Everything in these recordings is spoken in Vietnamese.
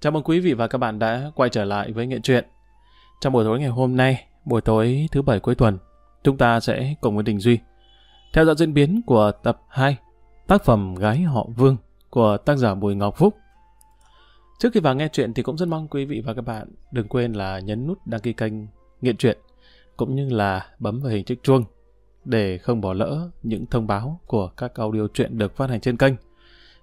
Chào mừng quý vị và các bạn đã quay trở lại với Nghệ truyện. Trong buổi tối ngày hôm nay, buổi tối thứ bảy cuối tuần, chúng ta sẽ cùng với Đình Duy theo dõi diễn biến của tập 2 tác phẩm Gái họ Vương của tác giả Bùi Ngọc Phúc. Trước khi vào nghe chuyện thì cũng rất mong quý vị và các bạn đừng quên là nhấn nút đăng ký kênh Nghệ Truyện cũng như là bấm vào hình chiếc chuông để không bỏ lỡ những thông báo của các audio truyện được phát hành trên kênh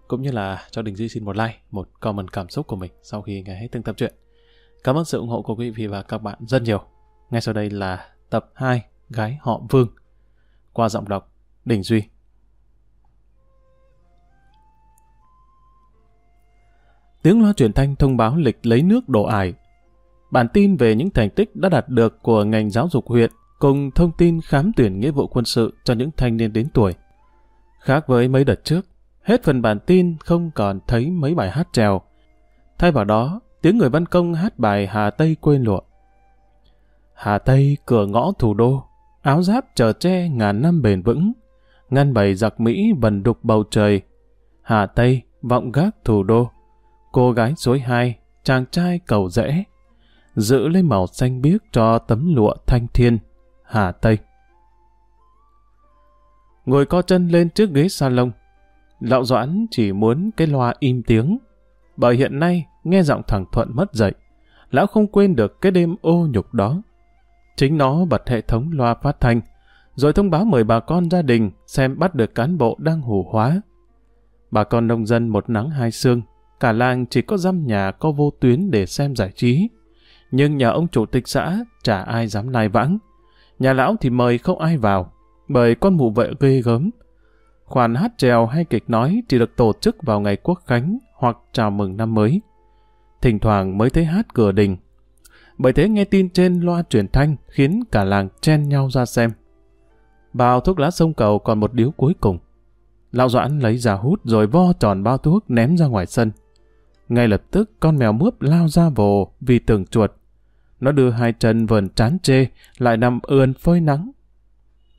cũng như là cho Đình Duy xin một like, một comment cảm xúc của mình sau khi nghe hết từng tập truyện. Cảm ơn sự ủng hộ của quý vị và các bạn rất nhiều. Ngay sau đây là tập 2 Gái họ Vương qua giọng đọc Đình Duy. Tiếng loa truyền thanh thông báo lịch lấy nước đổ ải. Bản tin về những thành tích đã đạt được của ngành giáo dục huyện cùng thông tin khám tuyển nghĩa vụ quân sự cho những thanh niên đến tuổi. Khác với mấy đợt trước, hết phần bản tin không còn thấy mấy bài hát trèo. Thay vào đó, tiếng người văn công hát bài Hà Tây quên lụa. Hà Tây cửa ngõ thủ đô, áo giáp chờ tre ngàn năm bền vững, ngăn bầy giặc Mỹ vần đục bầu trời. Hà Tây vọng gác thủ đô, cô gái suối hai, chàng trai cầu rẽ, giữ lấy màu xanh biếc cho tấm lụa thanh thiên, Hà Tây. Ngồi co chân lên trước ghế salon, Lão Doãn chỉ muốn cái loa im tiếng, bởi hiện nay nghe giọng thằng Thuận mất dậy, lão không quên được cái đêm ô nhục đó. Chính nó bật hệ thống loa phát thanh, rồi thông báo mời bà con gia đình xem bắt được cán bộ đang hủ hóa. Bà con nông dân một nắng hai sương, cả làng chỉ có dăm nhà có vô tuyến để xem giải trí. Nhưng nhà ông chủ tịch xã chả ai dám lai vãng. Nhà lão thì mời không ai vào, bởi con mụ vệ ghê gớm, Khoản hát trèo hay kịch nói chỉ được tổ chức vào ngày quốc khánh hoặc chào mừng năm mới. Thỉnh thoảng mới thấy hát cửa đình. Bởi thế nghe tin trên loa truyền thanh khiến cả làng chen nhau ra xem. Bao thuốc lá sông cầu còn một điếu cuối cùng. Lão Doãn lấy ra hút rồi vo tròn bao thuốc ném ra ngoài sân. Ngay lập tức con mèo mướp lao ra vồ vì tưởng chuột. Nó đưa hai chân vờn chán chê, lại nằm ươn phơi nắng.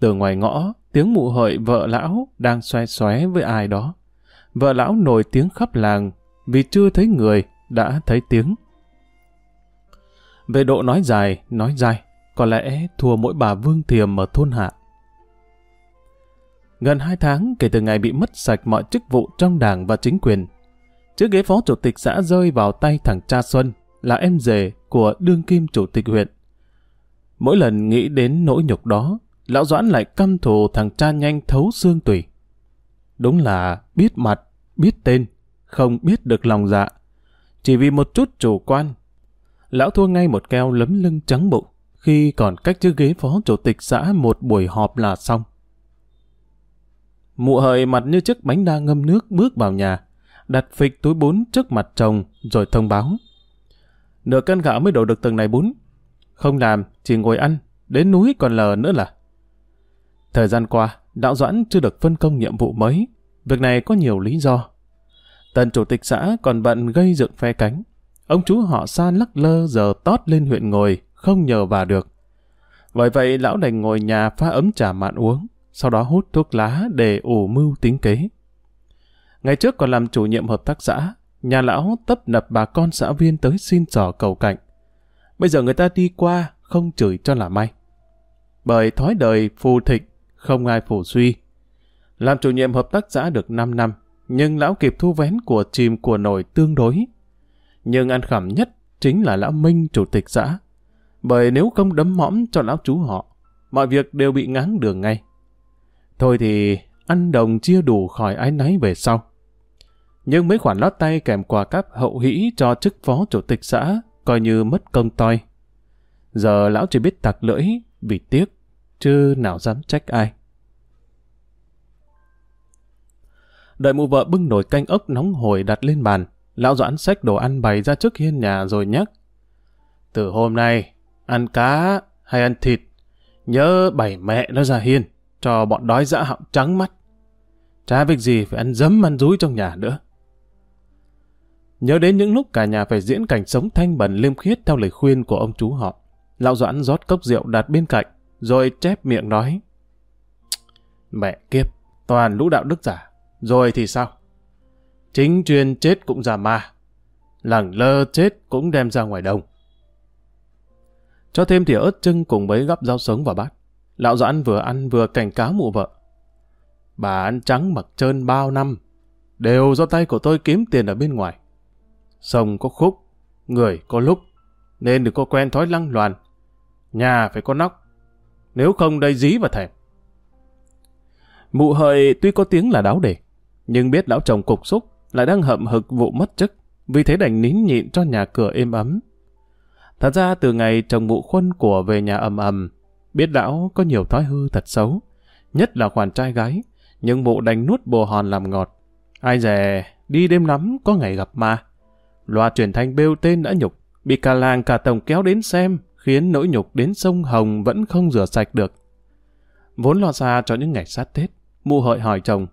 Từ ngoài ngõ, tiếng mụ hợi vợ lão đang xoay xoé với ai đó. Vợ lão nổi tiếng khắp làng, vì chưa thấy người, đã thấy tiếng. Về độ nói dài, nói dài, có lẽ thua mỗi bà Vương Thiềm ở thôn hạ. Gần hai tháng kể từ ngày bị mất sạch mọi chức vụ trong đảng và chính quyền, chiếc ghế phó chủ tịch xã rơi vào tay thằng cha Xuân, là em rể của đương kim chủ tịch huyện. Mỗi lần nghĩ đến nỗi nhục đó, lão Doãn lại căm thù thằng cha nhanh thấu xương tủy. Đúng là biết mặt, biết tên, không biết được lòng dạ. Chỉ vì một chút chủ quan, lão thua ngay một keo lấm lưng trắng bụng khi còn cách chiếc ghế phó chủ tịch xã một buổi họp là xong. Mụ hợi mặt như chiếc bánh đa ngâm nước bước vào nhà, đặt phịch túi bún trước mặt chồng rồi thông báo. Nửa cân gạo mới đổ được từng này bún. Không làm, chỉ ngồi ăn, đến núi còn lờ nữa là. Thời gian qua, Đạo Doãn chưa được phân công nhiệm vụ mới. Việc này có nhiều lý do. Tần chủ tịch xã còn bận gây dựng phe cánh. Ông chú họ san lắc lơ giờ tót lên huyện ngồi, không nhờ vào được. vậy vậy lão đành ngồi nhà pha ấm trà mạn uống, sau đó hút thuốc lá để ủ mưu tính kế. Ngày trước còn làm chủ nhiệm hợp tác xã, nhà lão tấp nập bà con xã viên tới xin trò cầu cạnh. Bây giờ người ta đi qua, không chửi cho là may. Bởi thói đời phù thịnh không ai phủ suy. Làm chủ nhiệm hợp tác xã được 5 năm, nhưng lão kịp thu vén của chìm của nổi tương đối. Nhưng ăn khẩm nhất chính là lão Minh chủ tịch xã. Bởi nếu không đấm mõm cho lão chú họ, mọi việc đều bị ngáng đường ngay. Thôi thì ăn đồng chia đủ khỏi ái náy về sau. Nhưng mấy khoản lót tay kèm quà cáp hậu hĩ cho chức phó chủ tịch xã coi như mất công toi. Giờ lão chỉ biết tặc lưỡi vì tiếc chứ nào dám trách ai. Đợi mụ vợ bưng nồi canh ốc nóng hổi đặt lên bàn, lão doãn xách đồ ăn bày ra trước hiên nhà rồi nhắc. Từ hôm nay, ăn cá hay ăn thịt, nhớ bày mẹ nó ra hiên, cho bọn đói dã họng trắng mắt. Chả việc gì phải ăn dấm ăn rúi trong nhà nữa. Nhớ đến những lúc cả nhà phải diễn cảnh sống thanh bẩn liêm khiết theo lời khuyên của ông chú họ. Lão Doãn rót cốc rượu đặt bên cạnh, rồi chép miệng nói. Mẹ kiếp, toàn lũ đạo đức giả. Rồi thì sao? Chính truyền chết cũng giả ma. lẳng lơ chết cũng đem ra ngoài đồng. Cho thêm thìa ớt trưng cùng với gắp rau sống vào bát. Lão Doãn vừa ăn vừa cảnh cáo mụ vợ. Bà ăn trắng mặc trơn bao năm, đều do tay của tôi kiếm tiền ở bên ngoài. Sông có khúc, người có lúc, nên đừng có quen thói lăng loàn. Nhà phải có nóc, nếu không đây dí và thèm. Mụ hợi tuy có tiếng là đáo đề nhưng biết lão chồng cục xúc lại đang hậm hực vụ mất chức, vì thế đành nín nhịn cho nhà cửa êm ấm. Thật ra từ ngày chồng mụ khuân của về nhà ầm ầm, biết lão có nhiều thói hư thật xấu, nhất là khoản trai gái, nhưng mụ đành nuốt bồ hòn làm ngọt. Ai dè, đi đêm lắm có ngày gặp ma. Loa truyền thanh bêu tên đã nhục, bị cả làng cả tổng kéo đến xem, khiến nỗi nhục đến sông Hồng vẫn không rửa sạch được. Vốn lo xa cho những ngày sát Tết, mụ hợi hỏi chồng.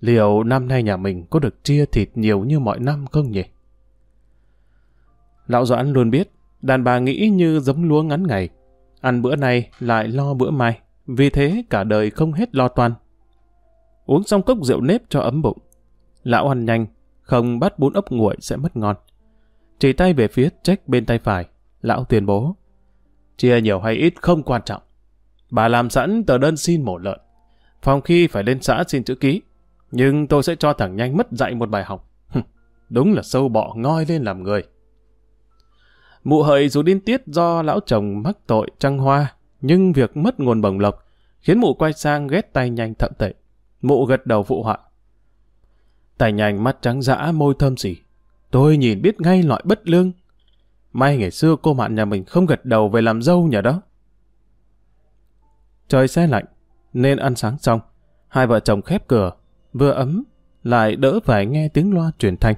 Liệu năm nay nhà mình có được chia thịt nhiều như mọi năm không nhỉ? Lão Doãn luôn biết, đàn bà nghĩ như giống lúa ngắn ngày. Ăn bữa nay lại lo bữa mai, vì thế cả đời không hết lo toan. Uống xong cốc rượu nếp cho ấm bụng. Lão ăn nhanh, không bắt bún ốc nguội sẽ mất ngon. Chỉ tay về phía trách bên tay phải, lão tuyên bố. Chia nhiều hay ít không quan trọng. Bà làm sẵn tờ đơn xin mổ lợn. Phòng khi phải lên xã xin chữ ký. Nhưng tôi sẽ cho thằng nhanh mất dạy một bài học. Đúng là sâu bọ ngoi lên làm người. Mụ hợi dù điên tiết do lão chồng mắc tội trăng hoa, nhưng việc mất nguồn bồng lộc khiến mụ quay sang ghét tay nhanh thậm tệ. Mụ gật đầu phụ họa. tài nhanh mắt trắng dã môi thơm xỉ. Tôi nhìn biết ngay loại bất lương. May ngày xưa cô mạn nhà mình không gật đầu về làm dâu nhà đó. Trời xe lạnh, nên ăn sáng xong, hai vợ chồng khép cửa, vừa ấm, lại đỡ phải nghe tiếng loa truyền thanh.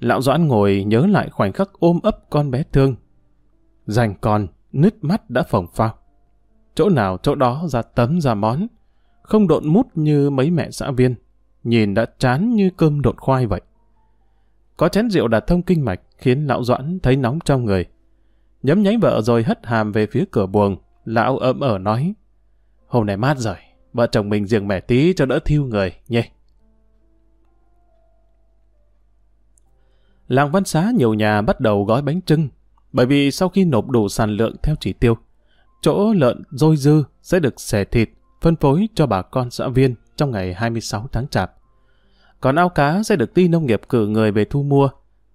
Lão Doãn ngồi nhớ lại khoảnh khắc ôm ấp con bé thương. Dành con, nứt mắt đã phồng phao. Chỗ nào chỗ đó ra tấm ra món, không độn mút như mấy mẹ xã viên, nhìn đã chán như cơm độn khoai vậy. Có chén rượu đạt thông kinh mạch khiến lão Doãn thấy nóng trong người. Nhấm nháy vợ rồi hất hàm về phía cửa buồng, lão ấm ở nói, hôm nay mát rồi, vợ chồng mình riêng mẻ tí cho đỡ thiêu người, nhé. Làng Văn Xá nhiều nhà bắt đầu gói bánh trưng, bởi vì sau khi nộp đủ sản lượng theo chỉ tiêu, chỗ lợn dôi dư sẽ được xẻ thịt, phân phối cho bà con xã viên trong ngày 26 tháng chạp. Còn ao cá sẽ được ty nông nghiệp cử người về thu mua,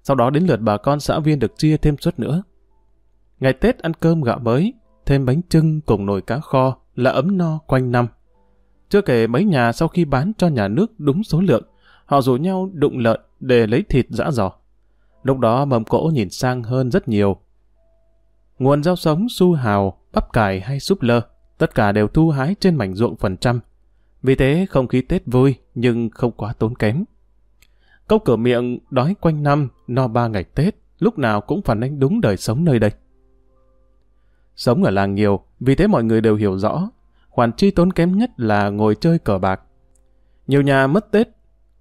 sau đó đến lượt bà con xã viên được chia thêm suất nữa. Ngày Tết ăn cơm gạo mới, thêm bánh trưng cùng nồi cá kho là ấm no quanh năm. Chưa kể mấy nhà sau khi bán cho nhà nước đúng số lượng, họ rủ nhau đụng lợn để lấy thịt dã giò. Lúc đó mầm cỗ nhìn sang hơn rất nhiều. Nguồn rau sống, su hào, bắp cải hay súp lơ, tất cả đều thu hái trên mảnh ruộng phần trăm. Vì thế không khí Tết vui nhưng không quá tốn kém. Câu cửa miệng đói quanh năm, no ba ngày Tết, lúc nào cũng phản ánh đúng đời sống nơi đây. Sống ở làng nhiều, vì thế mọi người đều hiểu rõ, khoản chi tốn kém nhất là ngồi chơi cờ bạc. Nhiều nhà mất Tết,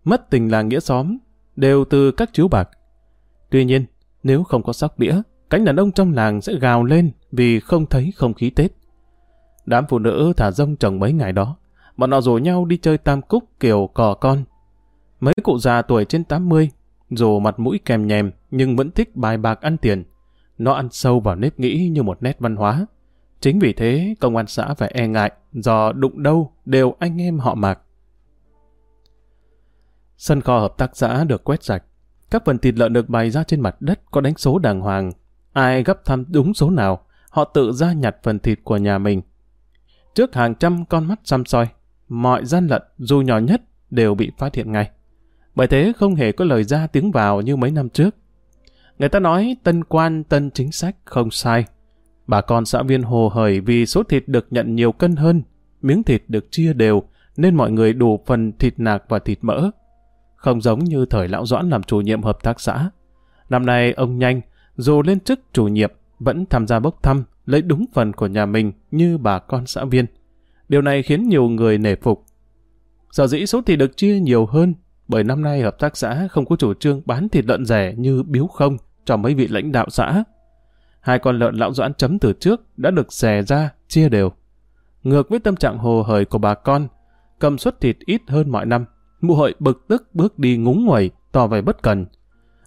mất tình làng nghĩa xóm, đều từ các chiếu bạc. Tuy nhiên, nếu không có sóc đĩa, cánh đàn ông trong làng sẽ gào lên vì không thấy không khí Tết. Đám phụ nữ thả rông chồng mấy ngày đó, bọn họ rủ nhau đi chơi tam cúc kiểu cò con. Mấy cụ già tuổi trên 80, dù mặt mũi kèm nhèm nhưng vẫn thích bài bạc ăn tiền. Nó ăn sâu vào nếp nghĩ như một nét văn hóa. Chính vì thế, công an xã phải e ngại, do đụng đâu đều anh em họ mạc. Sân kho hợp tác xã được quét sạch. Các phần thịt lợn được bày ra trên mặt đất có đánh số đàng hoàng. Ai gấp thăm đúng số nào, họ tự ra nhặt phần thịt của nhà mình. Trước hàng trăm con mắt xăm soi, mọi gian lận dù nhỏ nhất đều bị phát hiện ngay. Bởi thế không hề có lời ra tiếng vào như mấy năm trước. Người ta nói tân quan tân chính sách không sai. Bà con xã viên hồ hởi vì số thịt được nhận nhiều cân hơn, miếng thịt được chia đều, nên mọi người đủ phần thịt nạc và thịt mỡ. Không giống như thời lão Doãn làm chủ nhiệm hợp tác xã. Năm nay ông Nhanh, dù lên chức chủ nhiệm, vẫn tham gia bốc thăm, lấy đúng phần của nhà mình như bà con xã viên. Điều này khiến nhiều người nể phục. Sở dĩ số thịt được chia nhiều hơn bởi năm nay hợp tác xã không có chủ trương bán thịt lợn rẻ như biếu không cho mấy vị lãnh đạo xã. Hai con lợn lão doãn chấm từ trước đã được xè ra, chia đều. Ngược với tâm trạng hồ hởi của bà con, cầm suất thịt ít hơn mọi năm, mụ hội bực tức bước đi ngúng nguẩy, tỏ vẻ bất cần.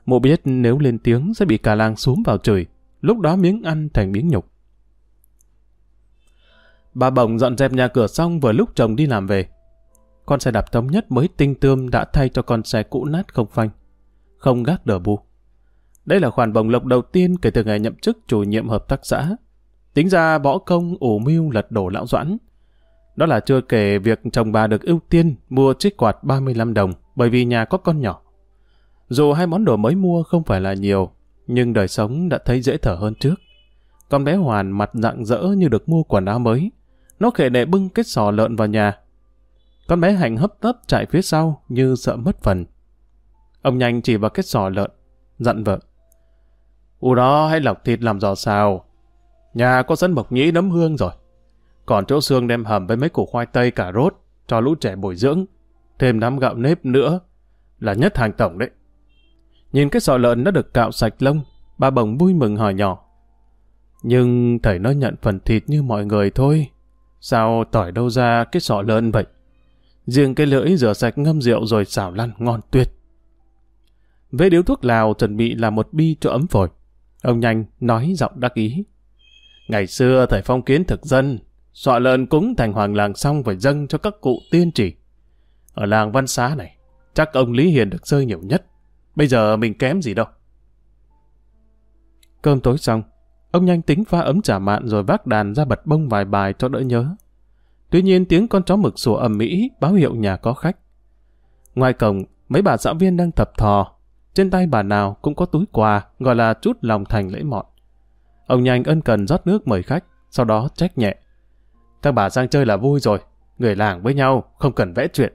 Mụ biết nếu lên tiếng sẽ bị cả làng xuống vào chửi, lúc đó miếng ăn thành miếng nhục. Bà bồng dọn dẹp nhà cửa xong vừa lúc chồng đi làm về. Con xe đạp thống nhất mới tinh tươm đã thay cho con xe cũ nát không phanh, không gác đờ bu. Đây là khoản bồng lộc đầu tiên kể từ ngày nhậm chức chủ nhiệm hợp tác xã. Tính ra võ công ủ mưu lật đổ lão doãn. Đó là chưa kể việc chồng bà được ưu tiên mua chiếc quạt 35 đồng bởi vì nhà có con nhỏ. Dù hai món đồ mới mua không phải là nhiều, nhưng đời sống đã thấy dễ thở hơn trước. Con bé Hoàn mặt rạng rỡ như được mua quần áo mới. Nó khệ nệ bưng cái sò lợn vào nhà. Con bé Hạnh hấp tấp chạy phía sau như sợ mất phần. Ông nhanh chỉ vào cái sò lợn, dặn vợ. U đó hãy lọc thịt làm giò xào. Nhà có sẵn mộc nhĩ nấm hương rồi. Còn chỗ xương đem hầm với mấy củ khoai tây cà rốt cho lũ trẻ bồi dưỡng. Thêm nắm gạo nếp nữa là nhất hàng tổng đấy. Nhìn cái sọ lợn đã được cạo sạch lông, bà bồng vui mừng hỏi nhỏ. Nhưng thầy nó nhận phần thịt như mọi người thôi. Sao tỏi đâu ra cái sọ lợn vậy? Riêng cái lưỡi rửa sạch ngâm rượu rồi xào lăn ngon tuyệt. Về điếu thuốc lào chuẩn bị là một bi cho ấm phổi. Ông nhanh nói giọng đắc ý. Ngày xưa thời phong kiến thực dân, sọ lợn cúng thành hoàng làng xong phải dâng cho các cụ tiên chỉ. Ở làng văn xá này, chắc ông Lý Hiền được rơi nhiều nhất. Bây giờ mình kém gì đâu. Cơm tối xong, ông nhanh tính pha ấm trà mạn rồi vác đàn ra bật bông vài bài cho đỡ nhớ. Tuy nhiên tiếng con chó mực sủa ầm mỹ báo hiệu nhà có khách. Ngoài cổng, mấy bà xã viên đang tập thò. Trên tay bà nào cũng có túi quà gọi là chút lòng thành lễ mọn. Ông nhanh ân cần rót nước mời khách, sau đó trách nhẹ. Các bà sang chơi là vui rồi, người làng với nhau, không cần vẽ chuyện.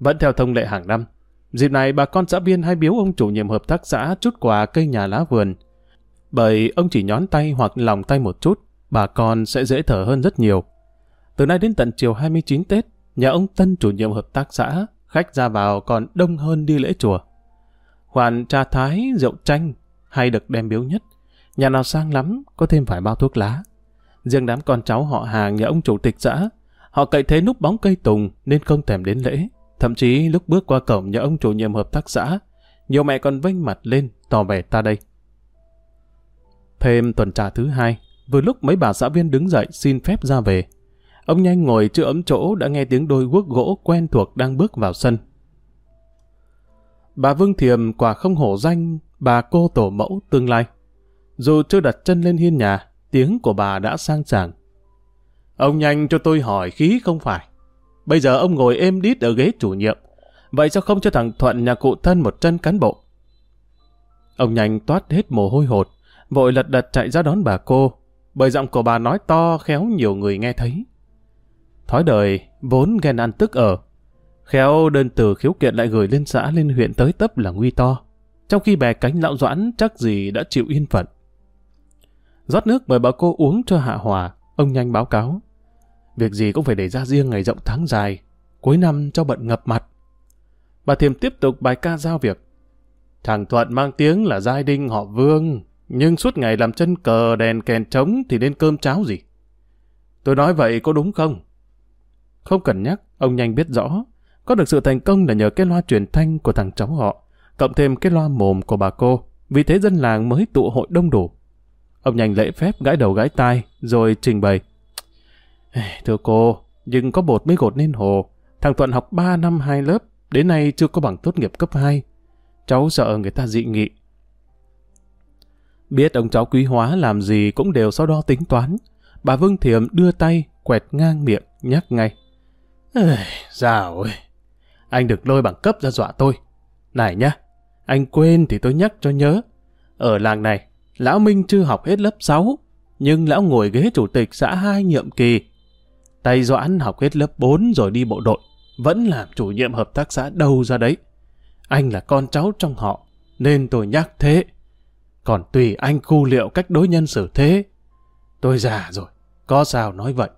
Vẫn theo thông lệ hàng năm, dịp này bà con xã viên hay biếu ông chủ nhiệm hợp tác xã chút quà cây nhà lá vườn. Bởi ông chỉ nhón tay hoặc lòng tay một chút, bà con sẽ dễ thở hơn rất nhiều. Từ nay đến tận chiều 29 Tết, nhà ông Tân chủ nhiệm hợp tác xã, khách ra vào còn đông hơn đi lễ chùa. Khoản trà thái, rượu chanh hay được đem biếu nhất. Nhà nào sang lắm, có thêm vài bao thuốc lá. Riêng đám con cháu họ hàng nhà ông chủ tịch xã, họ cậy thế núp bóng cây tùng nên không thèm đến lễ. Thậm chí lúc bước qua cổng nhà ông chủ nhiệm hợp tác xã, nhiều mẹ còn vênh mặt lên, tỏ vẻ ta đây. Thêm tuần trà thứ hai, vừa lúc mấy bà xã viên đứng dậy xin phép ra về. Ông nhanh ngồi chưa ấm chỗ đã nghe tiếng đôi guốc gỗ quen thuộc đang bước vào sân. Bà Vương Thiềm quả không hổ danh bà cô tổ mẫu tương lai. Dù chưa đặt chân lên hiên nhà, tiếng của bà đã sang sảng. Ông nhanh cho tôi hỏi khí không phải. Bây giờ ông ngồi êm đít ở ghế chủ nhiệm, vậy sao không cho thằng Thuận nhà cụ thân một chân cán bộ? Ông nhanh toát hết mồ hôi hột, vội lật đật chạy ra đón bà cô, bởi giọng của bà nói to khéo nhiều người nghe thấy. Thói đời, vốn ghen ăn tức ở. Khéo đơn từ khiếu kiện lại gửi lên xã lên huyện tới tấp là nguy to. Trong khi bè cánh lão doãn chắc gì đã chịu yên phận. rót nước mời bà cô uống cho hạ hòa, ông nhanh báo cáo. Việc gì cũng phải để ra riêng ngày rộng tháng dài, cuối năm cho bận ngập mặt. Bà Thiềm tiếp tục bài ca giao việc. Thằng Thuận mang tiếng là giai đinh họ Vương, nhưng suốt ngày làm chân cờ đèn kèn trống thì nên cơm cháo gì. Tôi nói vậy có đúng không? Không cần nhắc, ông nhanh biết rõ. Có được sự thành công là nhờ cái loa truyền thanh của thằng cháu họ, cộng thêm cái loa mồm của bà cô. Vì thế dân làng mới tụ hội đông đủ. Ông nhanh lễ phép gãi đầu gãi tai, rồi trình bày. Thưa cô, nhưng có bột mới gột nên hồ. Thằng Thuận học 3 năm hai lớp, đến nay chưa có bằng tốt nghiệp cấp 2. Cháu sợ người ta dị nghị. Biết ông cháu quý hóa làm gì cũng đều sau đo tính toán. Bà Vương Thiểm đưa tay, quẹt ngang miệng, nhắc ngay. Dạo ơi, anh được lôi bằng cấp ra dọa tôi. Này nhá, anh quên thì tôi nhắc cho nhớ. Ở làng này, Lão Minh chưa học hết lớp 6, nhưng lão ngồi ghế chủ tịch xã hai nhiệm kỳ. Tay Doãn học hết lớp 4 rồi đi bộ đội, vẫn làm chủ nhiệm hợp tác xã đâu ra đấy. Anh là con cháu trong họ, nên tôi nhắc thế. Còn tùy anh khu liệu cách đối nhân xử thế. Tôi già rồi, có sao nói vậy.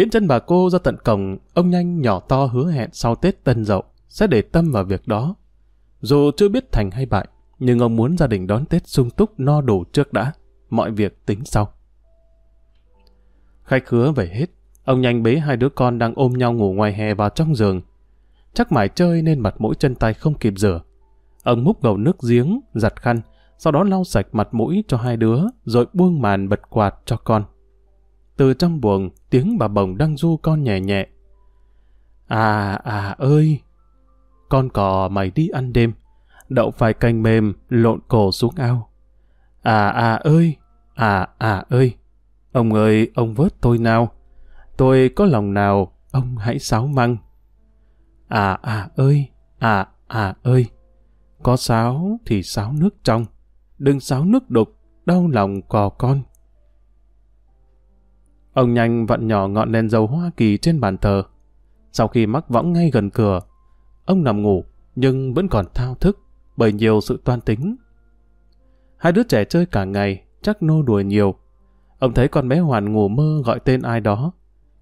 Tiến chân bà cô ra tận cổng, ông nhanh nhỏ to hứa hẹn sau Tết Tân Dậu sẽ để tâm vào việc đó. Dù chưa biết thành hay bại, nhưng ông muốn gia đình đón Tết sung túc no đủ trước đã, mọi việc tính sau. Khách khứa về hết, ông nhanh bế hai đứa con đang ôm nhau ngủ ngoài hè vào trong giường. chắc mải chơi nên mặt mũi chân tay không kịp rửa. Ông múc gầu nước giếng, giặt khăn, sau đó lau sạch mặt mũi cho hai đứa, rồi buông màn bật quạt cho con. Từ trong buồng, tiếng bà bồng đang du con nhẹ nhẹ. À, à ơi! Con cò mày đi ăn đêm, đậu phải canh mềm, lộn cổ xuống ao. À, à ơi! À, à ơi! Ông ơi, ông vớt tôi nào! Tôi có lòng nào, ông hãy sáo măng. À, à ơi! À, à ơi! Có sáo thì sáo nước trong, đừng sáo nước đục, đau lòng cò con. Ông nhanh vặn nhỏ ngọn đèn dầu Hoa Kỳ trên bàn thờ. Sau khi mắc võng ngay gần cửa, ông nằm ngủ nhưng vẫn còn thao thức bởi nhiều sự toan tính. Hai đứa trẻ chơi cả ngày, chắc nô đùa nhiều. Ông thấy con bé Hoàn ngủ mơ gọi tên ai đó.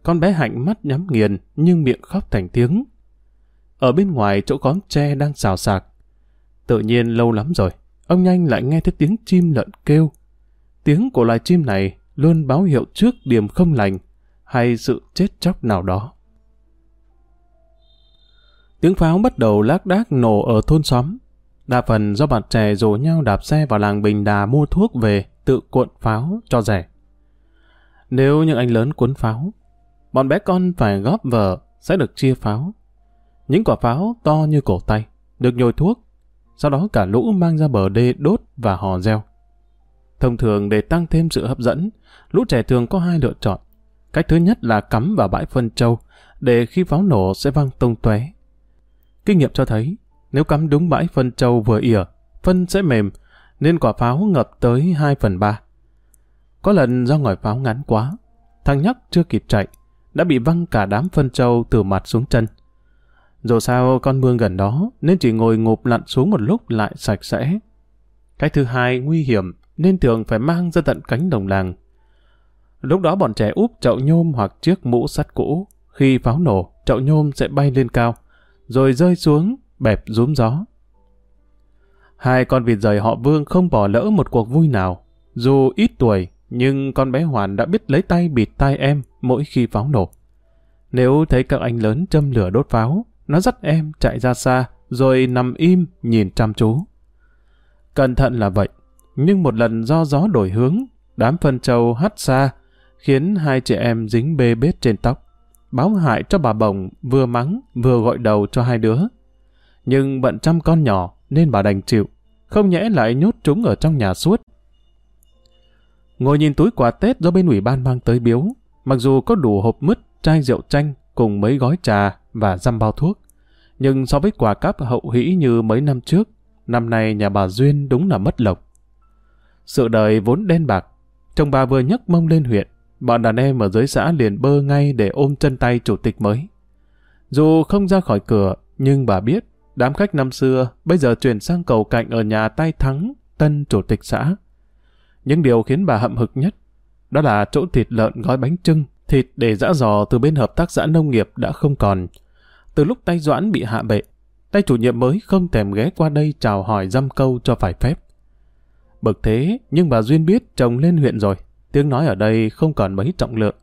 Con bé Hạnh mắt nhắm nghiền nhưng miệng khóc thành tiếng. Ở bên ngoài chỗ khóm tre đang xào sạc. Tự nhiên lâu lắm rồi, ông nhanh lại nghe thấy tiếng chim lợn kêu. Tiếng của loài chim này luôn báo hiệu trước điểm không lành hay sự chết chóc nào đó. Tiếng pháo bắt đầu lác đác nổ ở thôn xóm. Đa phần do bạn trẻ rủ nhau đạp xe vào làng Bình Đà mua thuốc về tự cuộn pháo cho rẻ. Nếu những anh lớn cuốn pháo, bọn bé con phải góp vợ sẽ được chia pháo. Những quả pháo to như cổ tay, được nhồi thuốc, sau đó cả lũ mang ra bờ đê đốt và hò reo. Thông thường để tăng thêm sự hấp dẫn, lũ trẻ thường có hai lựa chọn. Cách thứ nhất là cắm vào bãi phân châu, để khi pháo nổ sẽ văng tung tóe. Kinh nghiệm cho thấy, nếu cắm đúng bãi phân châu vừa ỉa, phân sẽ mềm, nên quả pháo ngập tới 2 phần 3. Có lần do ngòi pháo ngắn quá, thằng nhóc chưa kịp chạy, đã bị văng cả đám phân châu từ mặt xuống chân. Dù sao con mương gần đó, nên chỉ ngồi ngụp lặn xuống một lúc lại sạch sẽ. cách thứ hai nguy hiểm, nên thường phải mang ra tận cánh đồng làng. Lúc đó bọn trẻ úp chậu nhôm hoặc chiếc mũ sắt cũ. Khi pháo nổ, chậu nhôm sẽ bay lên cao, rồi rơi xuống, bẹp rúm gió. Hai con vịt rời họ Vương không bỏ lỡ một cuộc vui nào. Dù ít tuổi, nhưng con bé Hoàn đã biết lấy tay bịt tai em mỗi khi pháo nổ. Nếu thấy các anh lớn châm lửa đốt pháo, nó dắt em chạy ra xa, rồi nằm im nhìn chăm chú. Cẩn thận là vậy, nhưng một lần do gió đổi hướng, đám phân trâu hắt xa, khiến hai chị em dính bê bết trên tóc. Báo hại cho bà bồng vừa mắng vừa gọi đầu cho hai đứa. Nhưng bận chăm con nhỏ nên bà đành chịu, không nhẽ lại nhốt chúng ở trong nhà suốt. Ngồi nhìn túi quà Tết do bên ủy ban mang tới biếu, mặc dù có đủ hộp mứt, chai rượu chanh cùng mấy gói trà và dăm bao thuốc, nhưng so với quà cáp hậu hĩ như mấy năm trước, năm nay nhà bà Duyên đúng là mất lộc. Sự đời vốn đen bạc, chồng bà vừa nhấc mông lên huyện, bọn đàn em ở dưới xã liền bơ ngay để ôm chân tay chủ tịch mới. Dù không ra khỏi cửa, nhưng bà biết đám khách năm xưa bây giờ chuyển sang cầu cạnh ở nhà tay thắng tân chủ tịch xã. Những điều khiến bà hậm hực nhất đó là chỗ thịt lợn gói bánh trưng, thịt để giã giò từ bên hợp tác xã nông nghiệp đã không còn. Từ lúc tay Doãn bị hạ bệ, tay chủ nhiệm mới không thèm ghé qua đây chào hỏi dăm câu cho phải phép. Bực thế, nhưng bà Duyên biết chồng lên huyện rồi, tiếng nói ở đây không còn mấy trọng lượng.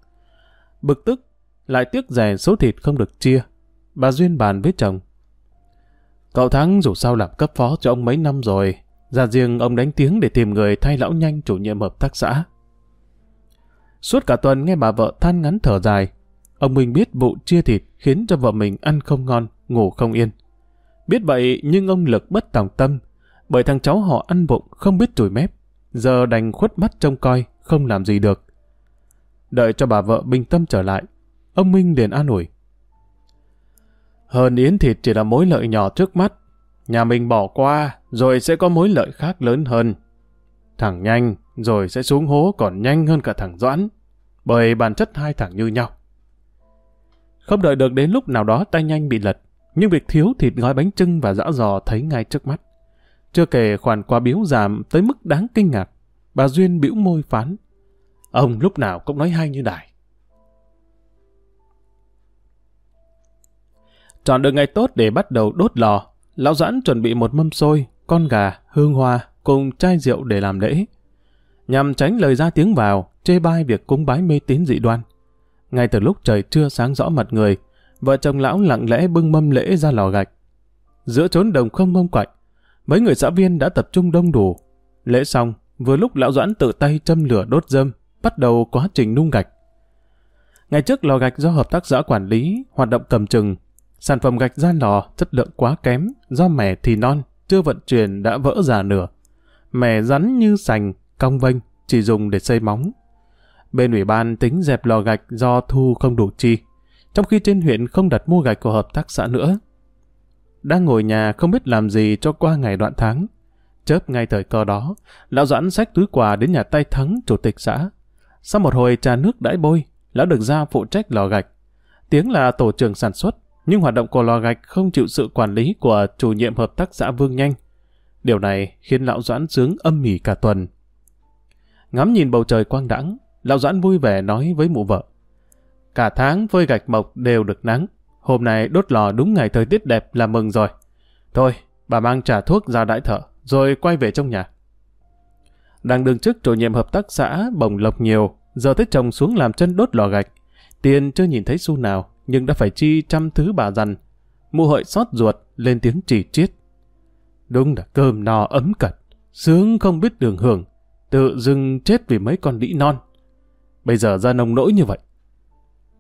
Bực tức, lại tiếc rẻ số thịt không được chia. Bà Duyên bàn với chồng. Cậu Thắng dù sao làm cấp phó cho ông mấy năm rồi, ra riêng ông đánh tiếng để tìm người thay lão nhanh chủ nhiệm hợp tác xã. Suốt cả tuần nghe bà vợ than ngắn thở dài, ông Minh biết vụ chia thịt khiến cho vợ mình ăn không ngon, ngủ không yên. Biết vậy nhưng ông Lực bất tòng tâm, bởi thằng cháu họ ăn bụng không biết chùi mép, giờ đành khuất mắt trông coi, không làm gì được. Đợi cho bà vợ bình tâm trở lại, ông Minh liền an ủi. Hơn yến thịt chỉ là mối lợi nhỏ trước mắt, nhà mình bỏ qua rồi sẽ có mối lợi khác lớn hơn. Thằng nhanh rồi sẽ xuống hố còn nhanh hơn cả thằng Doãn, bởi bản chất hai thằng như nhau. Không đợi được đến lúc nào đó tay nhanh bị lật, nhưng việc thiếu thịt gói bánh trưng và dã giò thấy ngay trước mắt. Chưa kể khoản quà biếu giảm tới mức đáng kinh ngạc, bà Duyên bĩu môi phán. Ông lúc nào cũng nói hay như đài. Chọn được ngày tốt để bắt đầu đốt lò, lão doãn chuẩn bị một mâm xôi, con gà, hương hoa cùng chai rượu để làm lễ. Nhằm tránh lời ra tiếng vào, chê bai việc cúng bái mê tín dị đoan. Ngay từ lúc trời chưa sáng rõ mặt người, vợ chồng lão lặng lẽ bưng mâm lễ ra lò gạch. Giữa chốn đồng không mông quạnh, mấy người xã viên đã tập trung đông đủ. Lễ xong, vừa lúc lão Doãn tự tay châm lửa đốt dâm, bắt đầu quá trình nung gạch. Ngày trước lò gạch do hợp tác xã quản lý, hoạt động cầm chừng. Sản phẩm gạch ra lò chất lượng quá kém, do mẻ thì non, chưa vận chuyển đã vỡ già nửa. Mẻ rắn như sành, cong vênh, chỉ dùng để xây móng. Bên ủy ban tính dẹp lò gạch do thu không đủ chi, trong khi trên huyện không đặt mua gạch của hợp tác xã nữa. Đang ngồi nhà không biết làm gì cho qua ngày đoạn tháng. Chớp ngay thời cơ đó, lão doãn xách túi quà đến nhà tay thắng chủ tịch xã. Sau một hồi trà nước đãi bôi, lão được giao phụ trách lò gạch. Tiếng là tổ trưởng sản xuất, nhưng hoạt động của lò gạch không chịu sự quản lý của chủ nhiệm hợp tác xã Vương Nhanh. Điều này khiến lão Doãn sướng âm mỉ cả tuần. Ngắm nhìn bầu trời quang đãng, lão Doãn vui vẻ nói với mụ vợ. Cả tháng phơi gạch mộc đều được nắng. Hôm nay đốt lò đúng ngày thời tiết đẹp là mừng rồi. Thôi, bà mang trả thuốc ra đại thợ, rồi quay về trong nhà. Đang đương chức chủ nhiệm hợp tác xã bồng lộc nhiều, giờ thấy chồng xuống làm chân đốt lò gạch. Tiền chưa nhìn thấy xu nào, nhưng đã phải chi trăm thứ bà dằn. Mụ hợi xót ruột, lên tiếng chỉ chiết. Đúng là cơm no ấm cật, sướng không biết đường hưởng, tự dưng chết vì mấy con đĩ non. Bây giờ ra nông nỗi như vậy.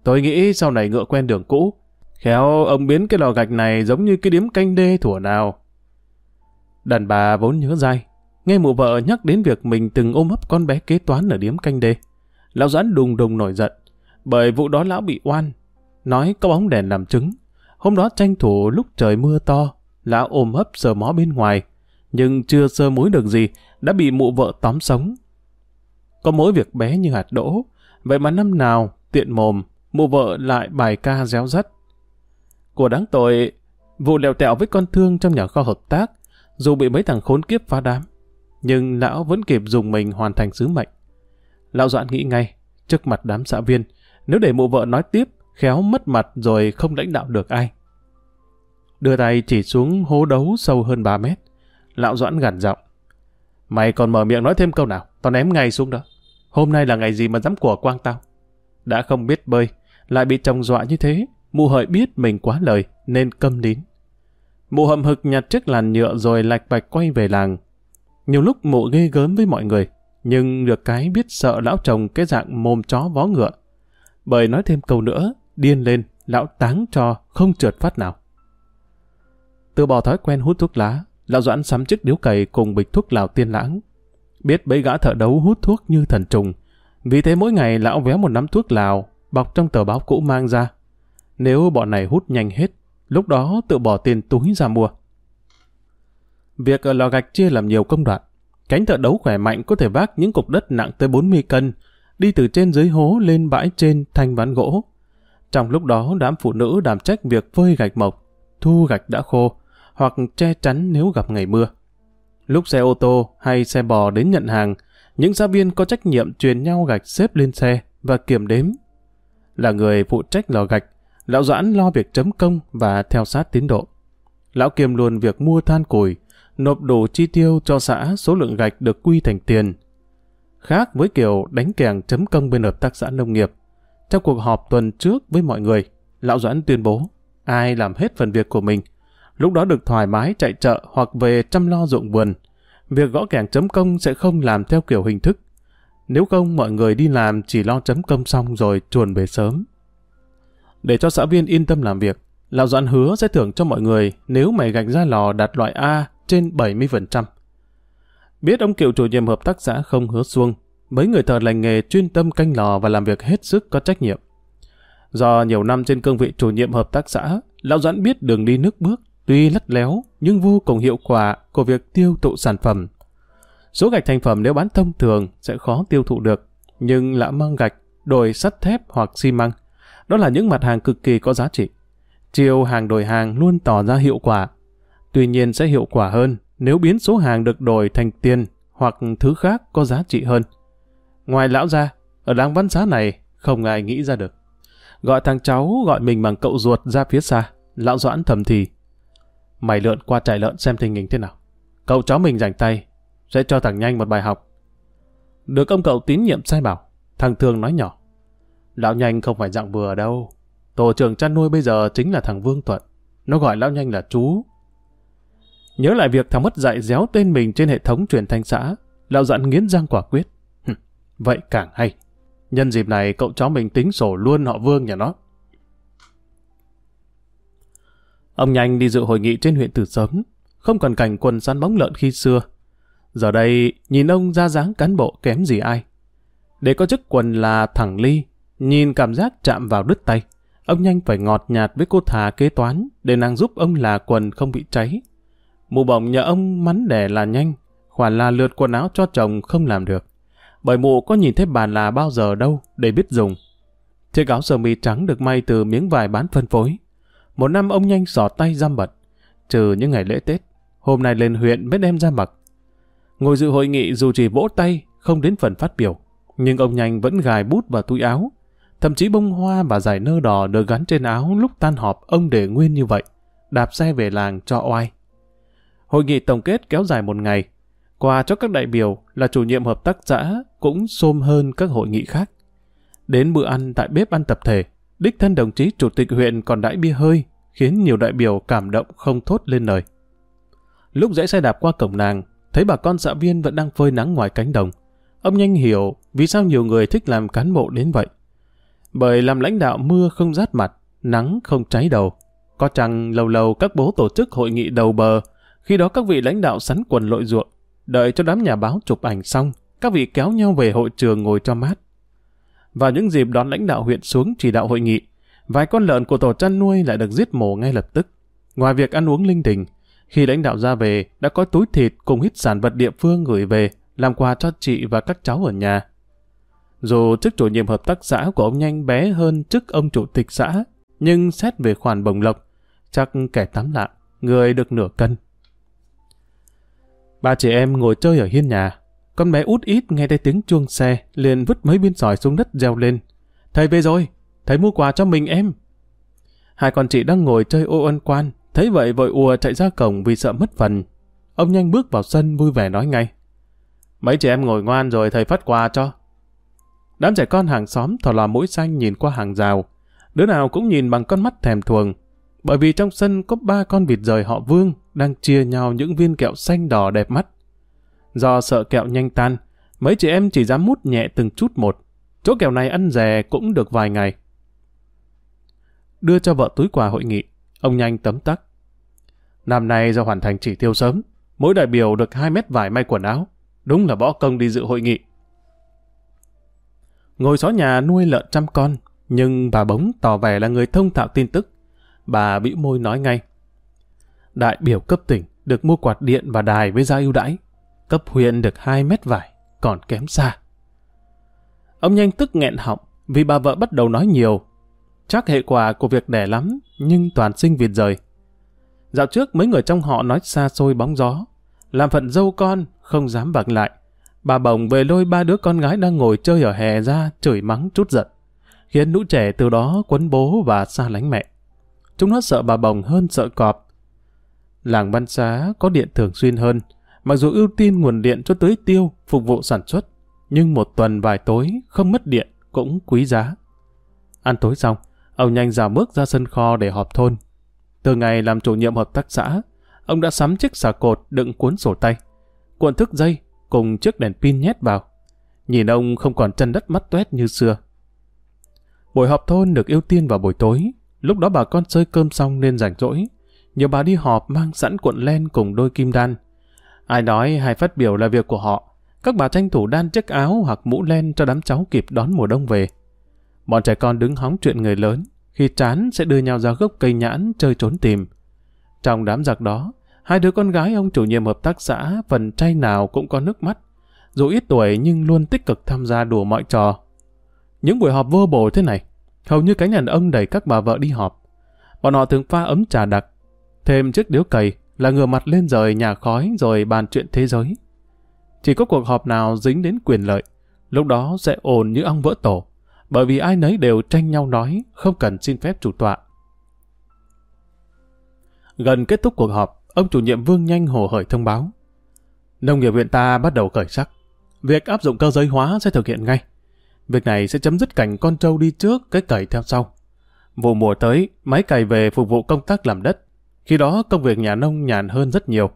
Tôi nghĩ sau này ngựa quen đường cũ, khéo ông biến cái lò gạch này giống như cái điếm canh đê thủa nào. Đàn bà vốn nhớ dai, nghe mụ vợ nhắc đến việc mình từng ôm ấp con bé kế toán ở điếm canh đê. Lão Doãn đùng đùng nổi giận, bởi vụ đó lão bị oan, nói có bóng đèn làm chứng. Hôm đó tranh thủ lúc trời mưa to, lão ôm hấp sờ mó bên ngoài, nhưng chưa sơ mối được gì, đã bị mụ vợ tóm sống. Có mỗi việc bé như hạt đỗ, vậy mà năm nào, tiện mồm, mụ vợ lại bài ca réo rắt. Của đáng tội, vụ lèo tẹo với con thương trong nhà kho hợp tác, dù bị mấy thằng khốn kiếp phá đám, nhưng lão vẫn kịp dùng mình hoàn thành sứ mệnh. Lão Doãn nghĩ ngay, trước mặt đám xã viên, nếu để mụ vợ nói tiếp, khéo mất mặt rồi không lãnh đạo được ai. Đưa tay chỉ xuống hố đấu sâu hơn 3 mét. Lão Doãn gằn giọng. Mày còn mở miệng nói thêm câu nào, tao ném ngay xuống đó. Hôm nay là ngày gì mà dám của quang tao? Đã không biết bơi, lại bị chồng dọa như thế, mụ hợi biết mình quá lời, nên câm nín. Mụ hậm hực nhặt chiếc làn nhựa rồi lạch bạch quay về làng. Nhiều lúc mụ ghê gớm với mọi người, nhưng được cái biết sợ lão chồng cái dạng mồm chó vó ngựa. Bởi nói thêm câu nữa, điên lên, lão táng cho, không trượt phát nào. Từ bỏ thói quen hút thuốc lá, lão Doãn sắm chiếc điếu cày cùng bịch thuốc lào tiên lãng. Biết bấy gã thợ đấu hút thuốc như thần trùng, vì thế mỗi ngày lão véo một nắm thuốc lào, bọc trong tờ báo cũ mang ra. Nếu bọn này hút nhanh hết, lúc đó tự bỏ tiền túi ra mua. Việc ở lò gạch chia làm nhiều công đoạn. Cánh thợ đấu khỏe mạnh có thể vác những cục đất nặng tới 40 cân, đi từ trên dưới hố lên bãi trên thanh ván gỗ. Trong lúc đó đám phụ nữ đảm trách việc phơi gạch mộc, thu gạch đã khô, hoặc che chắn nếu gặp ngày mưa. Lúc xe ô tô hay xe bò đến nhận hàng, những giáo viên có trách nhiệm truyền nhau gạch xếp lên xe và kiểm đếm. Là người phụ trách lò gạch, Lão Doãn lo việc chấm công và theo sát tiến độ. Lão kiêm luôn việc mua than củi, nộp đủ chi tiêu cho xã số lượng gạch được quy thành tiền. Khác với kiểu đánh kèng chấm công bên hợp tác xã nông nghiệp. Trong cuộc họp tuần trước với mọi người, Lão Doãn tuyên bố ai làm hết phần việc của mình, lúc đó được thoải mái chạy chợ hoặc về chăm lo ruộng vườn. Việc gõ kèng chấm công sẽ không làm theo kiểu hình thức. Nếu không mọi người đi làm chỉ lo chấm công xong rồi chuồn về sớm. Để cho xã viên yên tâm làm việc, Lão Doãn hứa sẽ thưởng cho mọi người nếu mày gạch ra lò đạt loại A trên 70%. Biết ông cựu chủ nhiệm hợp tác xã không hứa xuông, mấy người thợ lành nghề chuyên tâm canh lò và làm việc hết sức có trách nhiệm. Do nhiều năm trên cương vị chủ nhiệm hợp tác xã, Lão Doãn biết đường đi nước bước, tuy lắt léo nhưng vô cùng hiệu quả của việc tiêu thụ sản phẩm. Số gạch thành phẩm nếu bán thông thường sẽ khó tiêu thụ được, nhưng lã mang gạch, đổi sắt thép hoặc xi măng. Đó là những mặt hàng cực kỳ có giá trị. Chiều hàng đổi hàng luôn tỏ ra hiệu quả. Tuy nhiên sẽ hiệu quả hơn nếu biến số hàng được đổi thành tiền hoặc thứ khác có giá trị hơn. Ngoài lão ra, ở làng văn xá này không ai nghĩ ra được. Gọi thằng cháu gọi mình bằng cậu ruột ra phía xa, lão doãn thầm thì. Mày lượn qua trại lợn xem tình hình thế nào. Cậu cháu mình rảnh tay, sẽ cho thằng nhanh một bài học. Được ông cậu tín nhiệm sai bảo, thằng thường nói nhỏ. Lão nhanh không phải dạng vừa đâu. Tổ trưởng chăn nuôi bây giờ chính là thằng Vương Thuận. Nó gọi lão nhanh là chú. Nhớ lại việc thằng mất dạy déo tên mình trên hệ thống truyền thanh xã, lão dặn nghiến răng quả quyết. Vậy càng hay. Nhân dịp này cậu cháu mình tính sổ luôn họ Vương nhà nó. Ông nhanh đi dự hội nghị trên huyện từ sớm, không còn cảnh quần săn bóng lợn khi xưa. Giờ đây, nhìn ông ra dáng cán bộ kém gì ai. Để có chức quần là thẳng ly, nhìn cảm giác chạm vào đứt tay. Ông nhanh phải ngọt nhạt với cô thà kế toán để nàng giúp ông là quần không bị cháy. Mụ bỏng nhờ ông mắn đẻ là nhanh, khoản là lượt quần áo cho chồng không làm được. Bởi mụ có nhìn thấy bà là bao giờ đâu để biết dùng. Chiếc áo sơ mi trắng được may từ miếng vải bán phân phối. Một năm ông nhanh sỏ tay giam bật, trừ những ngày lễ Tết. Hôm nay lên huyện mới đem ra mặc. Ngồi dự hội nghị dù chỉ vỗ tay, không đến phần phát biểu. Nhưng ông nhanh vẫn gài bút vào túi áo. Thậm chí bông hoa và giải nơ đỏ được gắn trên áo lúc tan họp ông để nguyên như vậy. Đạp xe về làng cho oai. Hội nghị tổng kết kéo dài một ngày. Quà cho các đại biểu là chủ nhiệm hợp tác xã cũng xôm hơn các hội nghị khác. Đến bữa ăn tại bếp ăn tập thể, đích thân đồng chí chủ tịch huyện còn đãi bia hơi, khiến nhiều đại biểu cảm động không thốt lên lời. Lúc dãy xe đạp qua cổng nàng, thấy bà con xã viên vẫn đang phơi nắng ngoài cánh đồng. Ông nhanh hiểu vì sao nhiều người thích làm cán bộ đến vậy. Bởi làm lãnh đạo mưa không rát mặt, nắng không cháy đầu. Có chăng lâu lâu các bố tổ chức hội nghị đầu bờ, khi đó các vị lãnh đạo sắn quần lội ruộng, đợi cho đám nhà báo chụp ảnh xong, các vị kéo nhau về hội trường ngồi cho mát. Vào những dịp đón lãnh đạo huyện xuống chỉ đạo hội nghị, vài con lợn của tổ chăn nuôi lại được giết mổ ngay lập tức. Ngoài việc ăn uống linh đình, khi lãnh đạo ra về, đã có túi thịt cùng ít sản vật địa phương gửi về, làm quà cho chị và các cháu ở nhà. Dù chức chủ nhiệm hợp tác xã của ông Nhanh bé hơn chức ông chủ tịch xã, nhưng xét về khoản bồng lộc, chắc kẻ tắm lạ, người được nửa cân. Ba chị em ngồi chơi ở hiên nhà, con bé út ít nghe thấy tiếng chuông xe, liền vứt mấy viên sỏi xuống đất reo lên. Thầy về rồi, thầy mua quà cho mình em. Hai con chị đang ngồi chơi ô ân quan, thấy vậy vội ùa chạy ra cổng vì sợ mất phần. Ông nhanh bước vào sân vui vẻ nói ngay. Mấy chị em ngồi ngoan rồi thầy phát quà cho. Đám trẻ con hàng xóm thò lò mũi xanh nhìn qua hàng rào. Đứa nào cũng nhìn bằng con mắt thèm thuồng. Bởi vì trong sân có ba con vịt rời họ vương đang chia nhau những viên kẹo xanh đỏ đẹp mắt. Do sợ kẹo nhanh tan, mấy chị em chỉ dám mút nhẹ từng chút một. Chỗ kẹo này ăn rè cũng được vài ngày. Đưa cho vợ túi quà hội nghị, ông nhanh tấm tắc. Năm nay do hoàn thành chỉ tiêu sớm, mỗi đại biểu được 2 mét vải may quần áo. Đúng là bỏ công đi dự hội nghị. Ngồi xó nhà nuôi lợn trăm con, nhưng bà Bống tỏ vẻ là người thông thạo tin tức. Bà bĩu môi nói ngay. Đại biểu cấp tỉnh được mua quạt điện và đài với giá ưu đãi cấp huyện được 2 mét vải, còn kém xa. Ông nhanh tức nghẹn họng vì bà vợ bắt đầu nói nhiều. Chắc hệ quả của việc đẻ lắm, nhưng toàn sinh việt rời. Dạo trước mấy người trong họ nói xa xôi bóng gió, làm phận dâu con, không dám bạc lại. Bà bồng về lôi ba đứa con gái đang ngồi chơi ở hè ra, chửi mắng chút giận, khiến lũ trẻ từ đó quấn bố và xa lánh mẹ. Chúng nó sợ bà bồng hơn sợ cọp. Làng Văn Xá có điện thường xuyên hơn, Mặc dù ưu tiên nguồn điện cho tưới tiêu, phục vụ sản xuất, nhưng một tuần vài tối không mất điện cũng quý giá. Ăn tối xong, ông nhanh rào bước ra sân kho để họp thôn. Từ ngày làm chủ nhiệm hợp tác xã, ông đã sắm chiếc xà cột đựng cuốn sổ tay, cuộn thức dây cùng chiếc đèn pin nhét vào. Nhìn ông không còn chân đất mắt toét như xưa. Buổi họp thôn được ưu tiên vào buổi tối, lúc đó bà con chơi cơm xong nên rảnh rỗi. Nhiều bà đi họp mang sẵn cuộn len cùng đôi kim đan, Ai nói hay phát biểu là việc của họ. Các bà tranh thủ đan chiếc áo hoặc mũ len cho đám cháu kịp đón mùa đông về. Bọn trẻ con đứng hóng chuyện người lớn, khi chán sẽ đưa nhau ra gốc cây nhãn chơi trốn tìm. Trong đám giặc đó, hai đứa con gái ông chủ nhiệm hợp tác xã phần trai nào cũng có nước mắt. Dù ít tuổi nhưng luôn tích cực tham gia đùa mọi trò. Những buổi họp vô bổ thế này, hầu như cánh đàn ông đẩy các bà vợ đi họp. Bọn họ thường pha ấm trà đặc, thêm chiếc điếu cầy là ngửa mặt lên rời nhà khói rồi bàn chuyện thế giới. Chỉ có cuộc họp nào dính đến quyền lợi, lúc đó sẽ ồn như ong vỡ tổ, bởi vì ai nấy đều tranh nhau nói, không cần xin phép chủ tọa. Gần kết thúc cuộc họp, ông chủ nhiệm Vương Nhanh hồ hởi thông báo. Nông nghiệp huyện ta bắt đầu khởi sắc. Việc áp dụng cơ giới hóa sẽ thực hiện ngay. Việc này sẽ chấm dứt cảnh con trâu đi trước, cái cày theo sau. Vụ mùa tới, máy cày về phục vụ công tác làm đất. Khi đó công việc nhà nông nhàn hơn rất nhiều.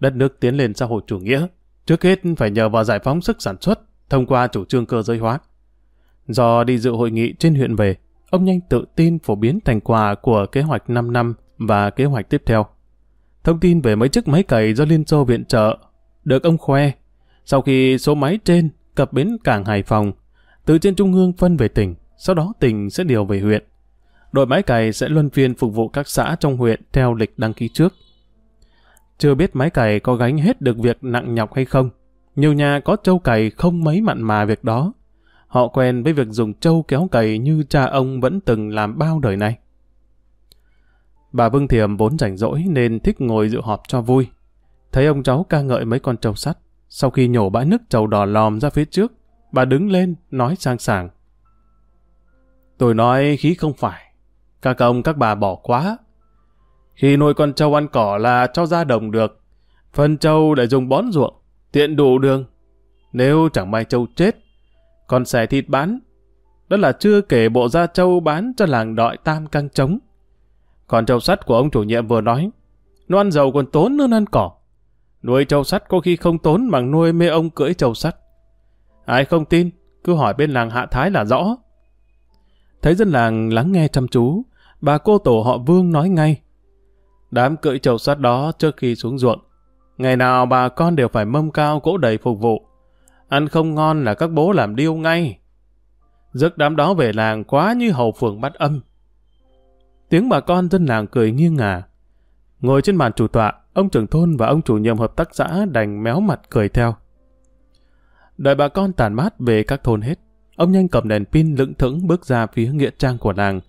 Đất nước tiến lên xã hội chủ nghĩa, trước hết phải nhờ vào giải phóng sức sản xuất thông qua chủ trương cơ giới hóa. Do đi dự hội nghị trên huyện về, ông nhanh tự tin phổ biến thành quả của kế hoạch 5 năm và kế hoạch tiếp theo. Thông tin về mấy chiếc máy cày do Liên Xô viện trợ được ông khoe. Sau khi số máy trên cập bến cảng Hải Phòng, từ trên trung ương phân về tỉnh, sau đó tỉnh sẽ điều về huyện. Đội máy cày sẽ luân phiên phục vụ các xã trong huyện theo lịch đăng ký trước. Chưa biết máy cày có gánh hết được việc nặng nhọc hay không. Nhiều nhà có trâu cày không mấy mặn mà việc đó. Họ quen với việc dùng trâu kéo cày như cha ông vẫn từng làm bao đời này. Bà Vương Thiềm vốn rảnh rỗi nên thích ngồi dự họp cho vui. Thấy ông cháu ca ngợi mấy con trâu sắt. Sau khi nhổ bãi nước trầu đỏ lòm ra phía trước, bà đứng lên nói sang sảng. Tôi nói khí không phải. Các ông các bà bỏ quá. Khi nuôi con trâu ăn cỏ là cho ra đồng được. phân trâu để dùng bón ruộng, tiện đủ đường. Nếu chẳng may trâu chết, còn xẻ thịt bán. Đó là chưa kể bộ da trâu bán cho làng đọi tam căng trống. Còn trâu sắt của ông chủ nhiệm vừa nói, nó ăn dầu còn tốn hơn ăn cỏ. Nuôi trâu sắt có khi không tốn bằng nuôi mê ông cưỡi trâu sắt. Ai không tin, cứ hỏi bên làng Hạ Thái là rõ. Thấy dân làng lắng nghe chăm chú, bà cô tổ họ Vương nói ngay. Đám cưỡi trâu sắt đó trước khi xuống ruộng, ngày nào bà con đều phải mâm cao cỗ đầy phục vụ. Ăn không ngon là các bố làm điêu ngay. Giấc đám đó về làng quá như hầu phường bắt âm. Tiếng bà con dân làng cười nghiêng ngả. Ngồi trên bàn chủ tọa, ông trưởng thôn và ông chủ nhiệm hợp tác xã đành méo mặt cười theo. Đợi bà con tàn mát về các thôn hết, ông nhanh cầm đèn pin lững thững bước ra phía nghĩa trang của làng.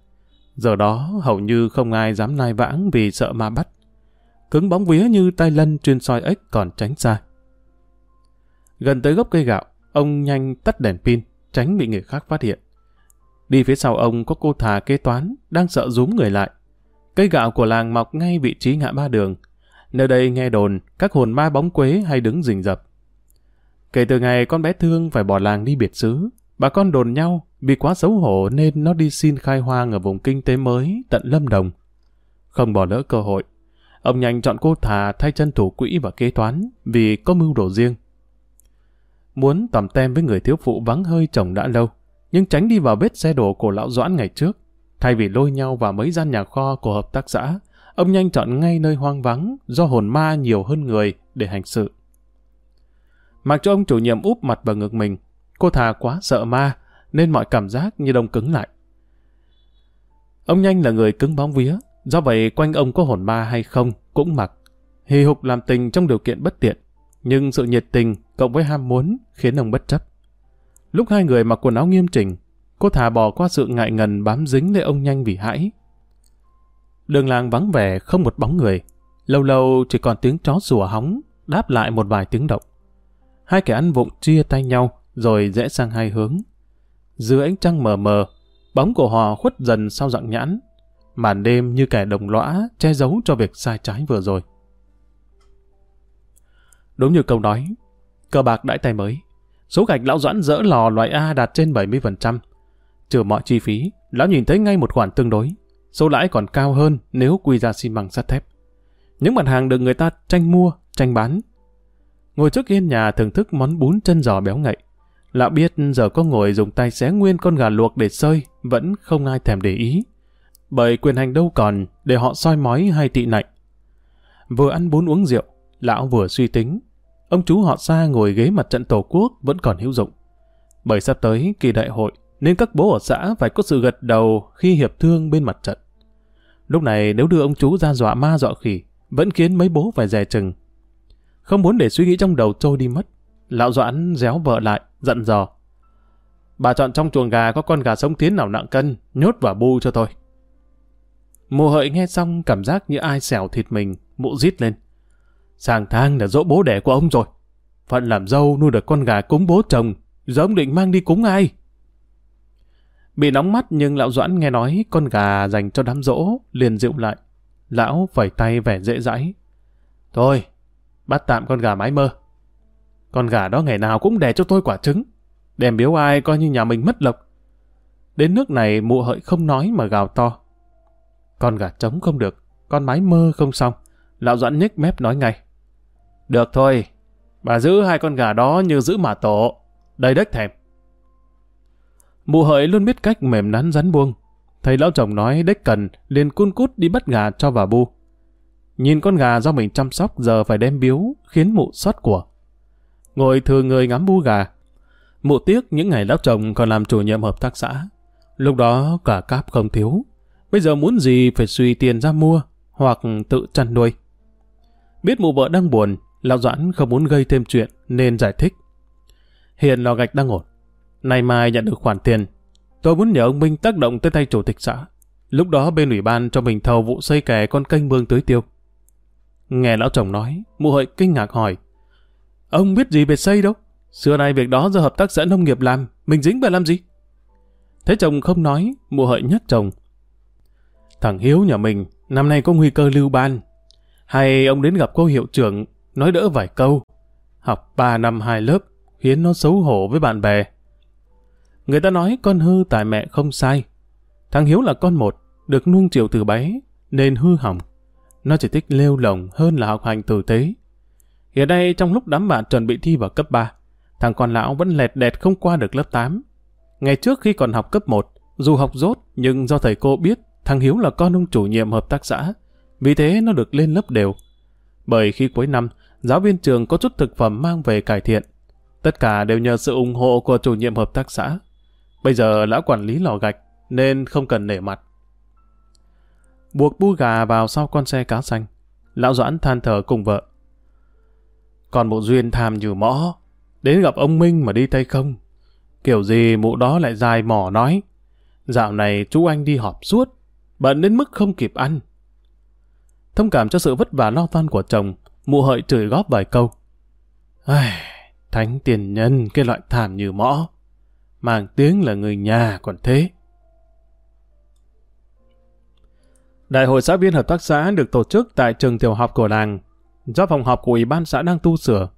Giờ đó hầu như không ai dám nai vãng vì sợ ma bắt. Cứng bóng vía như tay lân chuyên soi ếch còn tránh xa. Gần tới gốc cây gạo, ông nhanh tắt đèn pin, tránh bị người khác phát hiện. Đi phía sau ông có cô thà kế toán, đang sợ rúm người lại. Cây gạo của làng mọc ngay vị trí ngã ba đường. Nơi đây nghe đồn, các hồn ma bóng quế hay đứng rình rập. Kể từ ngày con bé Thương phải bỏ làng đi biệt xứ, bà con đồn nhau vì quá xấu hổ nên nó đi xin khai hoang ở vùng kinh tế mới tận Lâm Đồng. Không bỏ lỡ cơ hội, ông nhanh chọn cô thà thay chân thủ quỹ và kế toán vì có mưu đồ riêng. Muốn tầm tem với người thiếu phụ vắng hơi chồng đã lâu, nhưng tránh đi vào vết xe đổ của lão Doãn ngày trước. Thay vì lôi nhau vào mấy gian nhà kho của hợp tác xã, ông nhanh chọn ngay nơi hoang vắng do hồn ma nhiều hơn người để hành sự. Mặc cho ông chủ nhiệm úp mặt vào ngực mình, cô thà quá sợ ma nên mọi cảm giác như đông cứng lại. Ông nhanh là người cứng bóng vía, do vậy quanh ông có hồn ma hay không cũng mặc. Hì hục làm tình trong điều kiện bất tiện, nhưng sự nhiệt tình cộng với ham muốn khiến ông bất chấp. Lúc hai người mặc quần áo nghiêm chỉnh, cô thả bỏ qua sự ngại ngần bám dính lấy ông nhanh vì hãi. Đường làng vắng vẻ không một bóng người, lâu lâu chỉ còn tiếng chó sủa hóng, đáp lại một vài tiếng động. Hai kẻ ăn vụng chia tay nhau, rồi rẽ sang hai hướng. Dưới ánh trăng mờ mờ, bóng của họ khuất dần sau dạng nhãn. Màn đêm như kẻ đồng lõa che giấu cho việc sai trái vừa rồi. Đúng như câu nói, cờ bạc đãi tay mới. Số gạch lão doãn dỡ lò loại A đạt trên 70%. Trừ mọi chi phí, lão nhìn thấy ngay một khoản tương đối. Số lãi còn cao hơn nếu quy ra xi măng sắt thép. Những mặt hàng được người ta tranh mua, tranh bán. Ngồi trước yên nhà thưởng thức món bún chân giò béo ngậy. Lão biết giờ có ngồi dùng tay xé nguyên con gà luộc để sơi, vẫn không ai thèm để ý. Bởi quyền hành đâu còn để họ soi mói hay tị nạnh. Vừa ăn bún uống rượu, lão vừa suy tính ông chú họ xa ngồi ghế mặt trận tổ quốc vẫn còn hữu dụng. Bởi sắp tới kỳ đại hội, nên các bố ở xã phải có sự gật đầu khi hiệp thương bên mặt trận. Lúc này nếu đưa ông chú ra dọa ma dọa khỉ, vẫn khiến mấy bố phải dè chừng. Không muốn để suy nghĩ trong đầu trôi đi mất, lão doãn réo vợ lại, giận dò. Bà chọn trong chuồng gà có con gà sống tiến nào nặng cân, nhốt vào bu cho tôi. Mùa hợi nghe xong cảm giác như ai xẻo thịt mình, mụ rít lên. Sang thang là dỗ bố đẻ của ông rồi. Phận làm dâu nuôi được con gà cúng bố chồng, giờ ông định mang đi cúng ai? Bị nóng mắt nhưng lão Doãn nghe nói con gà dành cho đám dỗ, liền dịu lại. Lão phẩy tay vẻ dễ dãi. Thôi, bắt tạm con gà mái mơ. Con gà đó ngày nào cũng đẻ cho tôi quả trứng. Đem biếu ai coi như nhà mình mất lộc. Đến nước này mụ hợi không nói mà gào to. Con gà trống không được, con mái mơ không xong. Lão Doãn nhếch mép nói ngay. Được thôi, bà giữ hai con gà đó như giữ mà tổ. đầy đất thèm. Mụ hợi luôn biết cách mềm nắn rắn buông. Thầy lão chồng nói đếch cần, liền cun cút đi bắt gà cho vào bu. Nhìn con gà do mình chăm sóc giờ phải đem biếu, khiến mụ xót của. Ngồi thừa người ngắm bu gà. Mụ tiếc những ngày lão chồng còn làm chủ nhiệm hợp tác xã. Lúc đó cả cáp không thiếu. Bây giờ muốn gì phải suy tiền ra mua, hoặc tự chăn nuôi. Biết mụ vợ đang buồn, lão Doãn không muốn gây thêm chuyện nên giải thích. Hiện lò gạch đang ổn. Nay mai nhận được khoản tiền. Tôi muốn nhờ ông Minh tác động tới tay chủ tịch xã. Lúc đó bên ủy ban cho mình thầu vụ xây kè con kênh mương tưới tiêu. Nghe lão chồng nói, mụ hợi kinh ngạc hỏi. Ông biết gì về xây đâu? Xưa nay việc đó do hợp tác xã nông nghiệp làm, mình dính vào làm gì? Thế chồng không nói, mụ hợi nhắc chồng. Thằng Hiếu nhà mình, năm nay có nguy cơ lưu ban. Hay ông đến gặp cô hiệu trưởng, nói đỡ vài câu. Học 3 năm hai lớp, khiến nó xấu hổ với bạn bè. Người ta nói con hư tại mẹ không sai. Thằng Hiếu là con một, được nuông chiều từ bé, nên hư hỏng. Nó chỉ thích lêu lồng hơn là học hành tử tế. Hiện nay trong lúc đám bạn chuẩn bị thi vào cấp 3, thằng con lão vẫn lẹt đẹt không qua được lớp 8. Ngày trước khi còn học cấp 1, dù học dốt nhưng do thầy cô biết thằng Hiếu là con ông chủ nhiệm hợp tác xã, vì thế nó được lên lớp đều. Bởi khi cuối năm, giáo viên trường có chút thực phẩm mang về cải thiện. Tất cả đều nhờ sự ủng hộ của chủ nhiệm hợp tác xã. Bây giờ lão quản lý lò gạch nên không cần nể mặt. Buộc bu gà vào sau con xe cá xanh. Lão Doãn than thở cùng vợ. Còn mụ Duyên tham như mõ. Đến gặp ông Minh mà đi tay không. Kiểu gì mụ đó lại dài mỏ nói. Dạo này chú anh đi họp suốt. Bận đến mức không kịp ăn. Thông cảm cho sự vất vả lo toan của chồng, mụ hợi chửi góp vài câu. Ai, thánh tiền nhân cái loại thảm như mõ. Mang tiếng là người nhà còn thế. Đại hội xã viên hợp tác xã được tổ chức tại trường tiểu học của làng, do phòng họp của ủy ban xã đang tu sửa.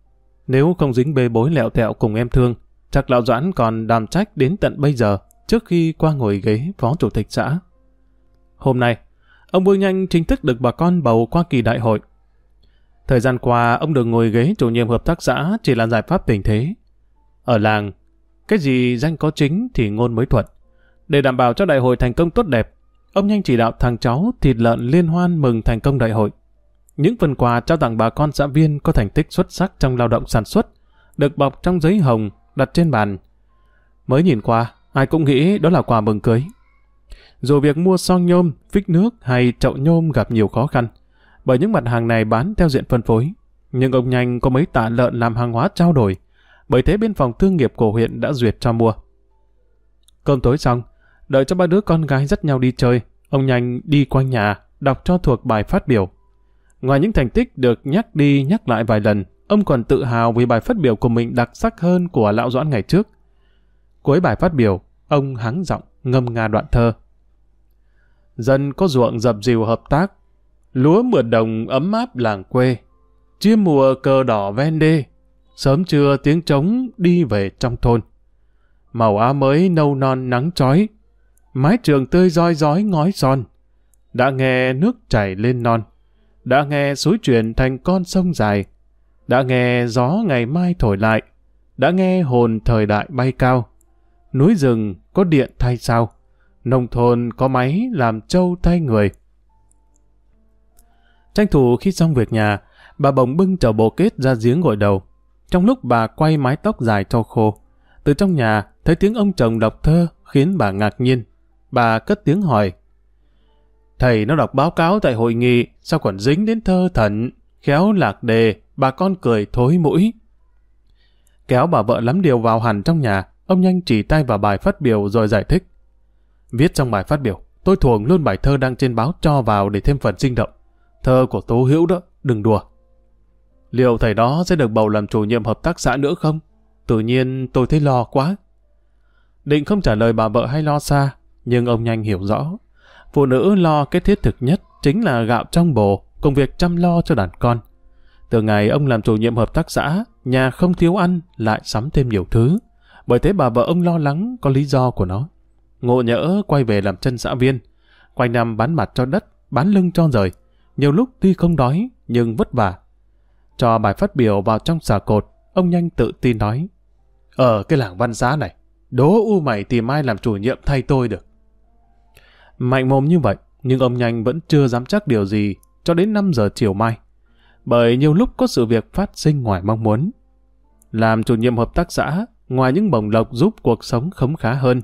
Nếu không dính bê bối lẹo tẹo cùng em thương, chắc lão Doãn còn đàm trách đến tận bây giờ, trước khi qua ngồi ghế phó chủ tịch xã. Hôm nay, ông Vương Nhanh chính thức được bà con bầu qua kỳ đại hội. Thời gian qua, ông được ngồi ghế chủ nhiệm hợp tác xã chỉ là giải pháp tình thế. Ở làng, cái gì danh có chính thì ngôn mới thuật. Để đảm bảo cho đại hội thành công tốt đẹp, Ông nhanh chỉ đạo thằng cháu thịt lợn liên hoan mừng thành công đại hội. Những phần quà trao tặng bà con xã viên có thành tích xuất sắc trong lao động sản xuất, được bọc trong giấy hồng đặt trên bàn. Mới nhìn qua, ai cũng nghĩ đó là quà mừng cưới. Dù việc mua son nhôm, phích nước hay chậu nhôm gặp nhiều khó khăn, bởi những mặt hàng này bán theo diện phân phối. Nhưng ông nhanh có mấy tạ lợn làm hàng hóa trao đổi, bởi thế bên phòng thương nghiệp của huyện đã duyệt cho mua. Cơm tối xong, Đợi cho ba đứa con gái dắt nhau đi chơi, ông nhanh đi quanh nhà, đọc cho thuộc bài phát biểu. Ngoài những thành tích được nhắc đi nhắc lại vài lần, ông còn tự hào vì bài phát biểu của mình đặc sắc hơn của lão Doãn ngày trước. Cuối bài phát biểu, ông hắng giọng ngâm nga đoạn thơ. Dân có ruộng dập dìu hợp tác, lúa mượt đồng ấm áp làng quê, chia mùa cờ đỏ ven đê, sớm trưa tiếng trống đi về trong thôn. Màu áo mới nâu non nắng chói, mái trường tươi roi rói ngói son. Đã nghe nước chảy lên non, đã nghe suối chuyển thành con sông dài, đã nghe gió ngày mai thổi lại, đã nghe hồn thời đại bay cao. Núi rừng có điện thay sao, nông thôn có máy làm trâu thay người. Tranh thủ khi xong việc nhà, bà bồng bưng chậu bồ kết ra giếng gội đầu. Trong lúc bà quay mái tóc dài cho khô, từ trong nhà thấy tiếng ông chồng đọc thơ khiến bà ngạc nhiên. Bà cất tiếng hỏi. Thầy nó đọc báo cáo tại hội nghị, sao còn dính đến thơ thần, khéo lạc đề, bà con cười thối mũi. Kéo bà vợ lắm điều vào hẳn trong nhà, ông nhanh chỉ tay vào bài phát biểu rồi giải thích. Viết trong bài phát biểu, tôi thuồng luôn bài thơ đăng trên báo cho vào để thêm phần sinh động. Thơ của Tố Hữu đó, đừng đùa. Liệu thầy đó sẽ được bầu làm chủ nhiệm hợp tác xã nữa không? Tự nhiên tôi thấy lo quá. Định không trả lời bà vợ hay lo xa, nhưng ông nhanh hiểu rõ, phụ nữ lo cái thiết thực nhất chính là gạo trong bồ, công việc chăm lo cho đàn con. Từ ngày ông làm chủ nhiệm hợp tác xã, nhà không thiếu ăn, lại sắm thêm nhiều thứ. Bởi thế bà vợ ông lo lắng có lý do của nó. ngộ nhỡ quay về làm chân xã viên. Quanh năm bán mặt cho đất, bán lưng cho rời. Nhiều lúc tuy không đói, nhưng vất vả. Cho bài phát biểu vào trong xà cột, ông nhanh tự tin nói. Ở cái làng văn giá này, đố u mày tìm ai làm chủ nhiệm thay tôi được. Mạnh mồm như vậy, nhưng ông nhanh vẫn chưa dám chắc điều gì cho đến 5 giờ chiều mai. Bởi nhiều lúc có sự việc phát sinh ngoài mong muốn. Làm chủ nhiệm hợp tác xã, ngoài những bổng lộc giúp cuộc sống khấm khá hơn,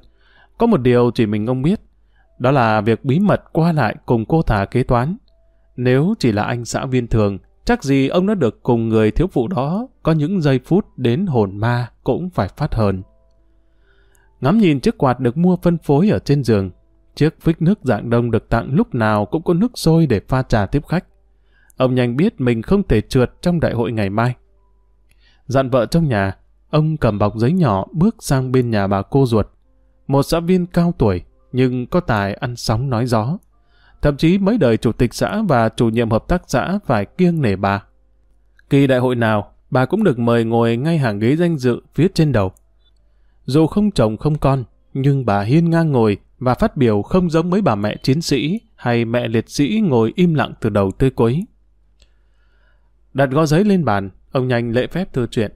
có một điều chỉ mình ông biết, đó là việc bí mật qua lại cùng cô thả kế toán. Nếu chỉ là anh xã viên thường, chắc gì ông đã được cùng người thiếu phụ đó có những giây phút đến hồn ma cũng phải phát hờn. Ngắm nhìn chiếc quạt được mua phân phối ở trên giường, chiếc phích nước dạng đông được tặng lúc nào cũng có nước sôi để pha trà tiếp khách. Ông nhanh biết mình không thể trượt trong đại hội ngày mai. Dặn vợ trong nhà, ông cầm bọc giấy nhỏ bước sang bên nhà bà cô ruột. Một xã viên cao tuổi, nhưng có tài ăn sóng nói gió. Thậm chí mấy đời chủ tịch xã và chủ nhiệm hợp tác xã phải kiêng nể bà. Kỳ đại hội nào, bà cũng được mời ngồi ngay hàng ghế danh dự phía trên đầu. Dù không chồng không con, nhưng bà hiên ngang ngồi và phát biểu không giống mấy bà mẹ chiến sĩ hay mẹ liệt sĩ ngồi im lặng từ đầu tới cuối. Đặt gói giấy lên bàn, ông nhanh lễ phép thư chuyện.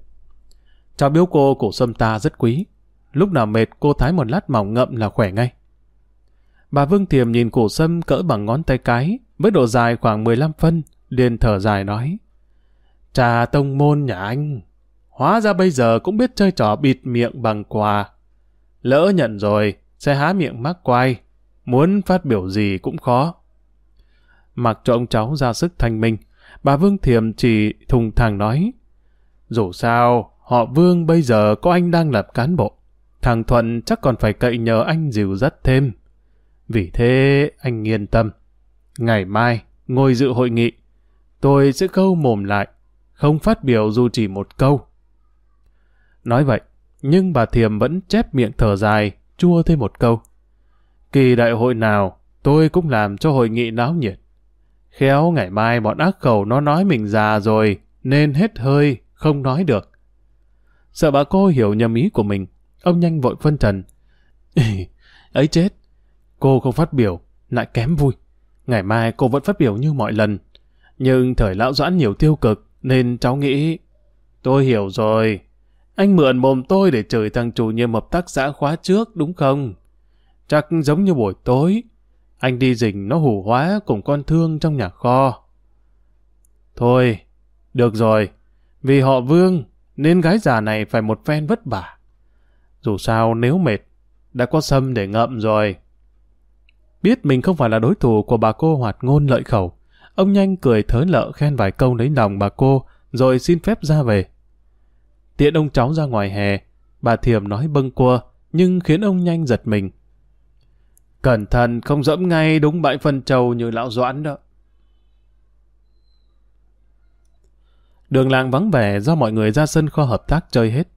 Cháu biếu cô cổ sâm ta rất quý. Lúc nào mệt cô thái một lát mỏng ngậm là khỏe ngay. Bà Vương Thiềm nhìn cổ sâm cỡ bằng ngón tay cái, với độ dài khoảng 15 phân, liền thở dài nói. Trà tông môn nhà anh, hóa ra bây giờ cũng biết chơi trò bịt miệng bằng quà. Lỡ nhận rồi, sẽ há miệng mắc quay, muốn phát biểu gì cũng khó. Mặc cho ông cháu ra sức thanh minh, bà Vương Thiềm chỉ thùng thẳng nói, dù sao, họ Vương bây giờ có anh đang làm cán bộ, thằng Thuận chắc còn phải cậy nhờ anh dìu dắt thêm. Vì thế, anh yên tâm. Ngày mai, ngồi dự hội nghị, tôi sẽ câu mồm lại, không phát biểu dù chỉ một câu. Nói vậy, nhưng bà Thiềm vẫn chép miệng thở dài, chua thêm một câu. Kỳ đại hội nào, tôi cũng làm cho hội nghị náo nhiệt. Khéo ngày mai bọn ác khẩu nó nói mình già rồi, nên hết hơi, không nói được. Sợ bà cô hiểu nhầm ý của mình, ông nhanh vội phân trần. ấy chết, cô không phát biểu, lại kém vui. Ngày mai cô vẫn phát biểu như mọi lần. Nhưng thời lão doãn nhiều tiêu cực, nên cháu nghĩ... Tôi hiểu rồi, anh mượn mồm tôi để chửi thằng chủ nhiệm hợp tác xã khóa trước, đúng không? Chắc giống như buổi tối, anh đi rình nó hủ hóa cùng con thương trong nhà kho. Thôi, được rồi, vì họ vương, nên gái già này phải một phen vất vả. Dù sao nếu mệt, đã có sâm để ngậm rồi. Biết mình không phải là đối thủ của bà cô hoạt ngôn lợi khẩu, ông nhanh cười thớ lợ khen vài câu lấy lòng bà cô, rồi xin phép ra về. Tiện ông cháu ra ngoài hè, bà Thiềm nói bâng quơ, nhưng khiến ông nhanh giật mình. Cẩn thận không dẫm ngay đúng bãi phân trầu như lão Doãn đó. Đường làng vắng vẻ do mọi người ra sân kho hợp tác chơi hết.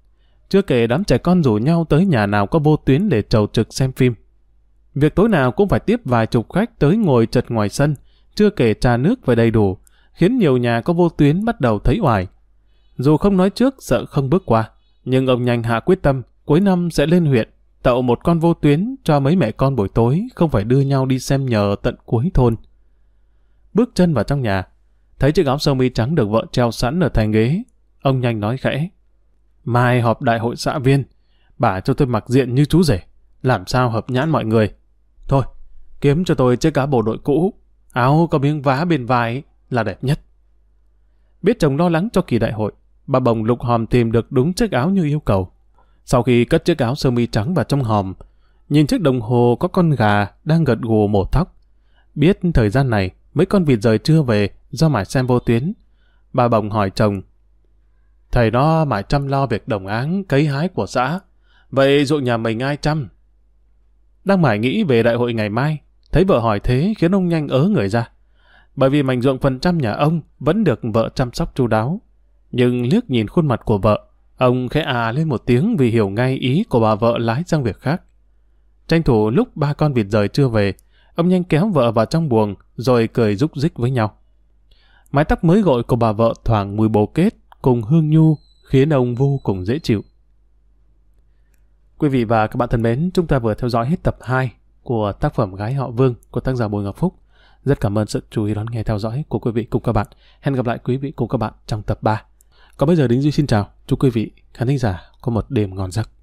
Chưa kể đám trẻ con rủ nhau tới nhà nào có vô tuyến để trầu trực xem phim. Việc tối nào cũng phải tiếp vài chục khách tới ngồi chật ngoài sân, chưa kể trà nước phải đầy đủ, khiến nhiều nhà có vô tuyến bắt đầu thấy oải. Dù không nói trước sợ không bước qua, nhưng ông nhanh hạ quyết tâm, cuối năm sẽ lên huyện, tạo một con vô tuyến cho mấy mẹ con buổi tối không phải đưa nhau đi xem nhờ tận cuối thôn. Bước chân vào trong nhà, thấy chiếc áo sơ mi trắng được vợ treo sẵn ở thành ghế, ông nhanh nói khẽ. Mai họp đại hội xã viên, bà cho tôi mặc diện như chú rể, làm sao hợp nhãn mọi người. Thôi, kiếm cho tôi chiếc áo bộ đội cũ, áo có miếng vá bên vai là đẹp nhất. Biết chồng lo lắng cho kỳ đại hội, bà bồng lục hòm tìm được đúng chiếc áo như yêu cầu. Sau khi cất chiếc áo sơ mi trắng vào trong hòm, nhìn chiếc đồng hồ có con gà đang gật gù mổ thóc. Biết thời gian này, mấy con vịt rời chưa về do mải xem vô tuyến. Bà bồng hỏi chồng, Thầy nó mải chăm lo việc đồng áng, cấy hái của xã. Vậy ruộng nhà mình ai chăm? Đang mải nghĩ về đại hội ngày mai, thấy vợ hỏi thế khiến ông nhanh ớ người ra. Bởi vì mảnh ruộng phần trăm nhà ông vẫn được vợ chăm sóc chu đáo. Nhưng liếc nhìn khuôn mặt của vợ, ông khẽ à lên một tiếng vì hiểu ngay ý của bà vợ lái sang việc khác. Tranh thủ lúc ba con vịt rời chưa về, ông nhanh kéo vợ vào trong buồng rồi cười rúc rích với nhau. Mái tóc mới gội của bà vợ thoảng mùi bồ kết cùng hương nhu khiến ông vô cùng dễ chịu. Quý vị và các bạn thân mến, chúng ta vừa theo dõi hết tập 2 của tác phẩm Gái họ Vương của tác giả Bùi Ngọc Phúc. Rất cảm ơn sự chú ý đón nghe theo dõi của quý vị cùng các bạn. Hẹn gặp lại quý vị cùng các bạn trong tập 3. Còn bây giờ Đính Duy xin chào. Chúc quý vị khán thính giả có một đêm ngon giấc.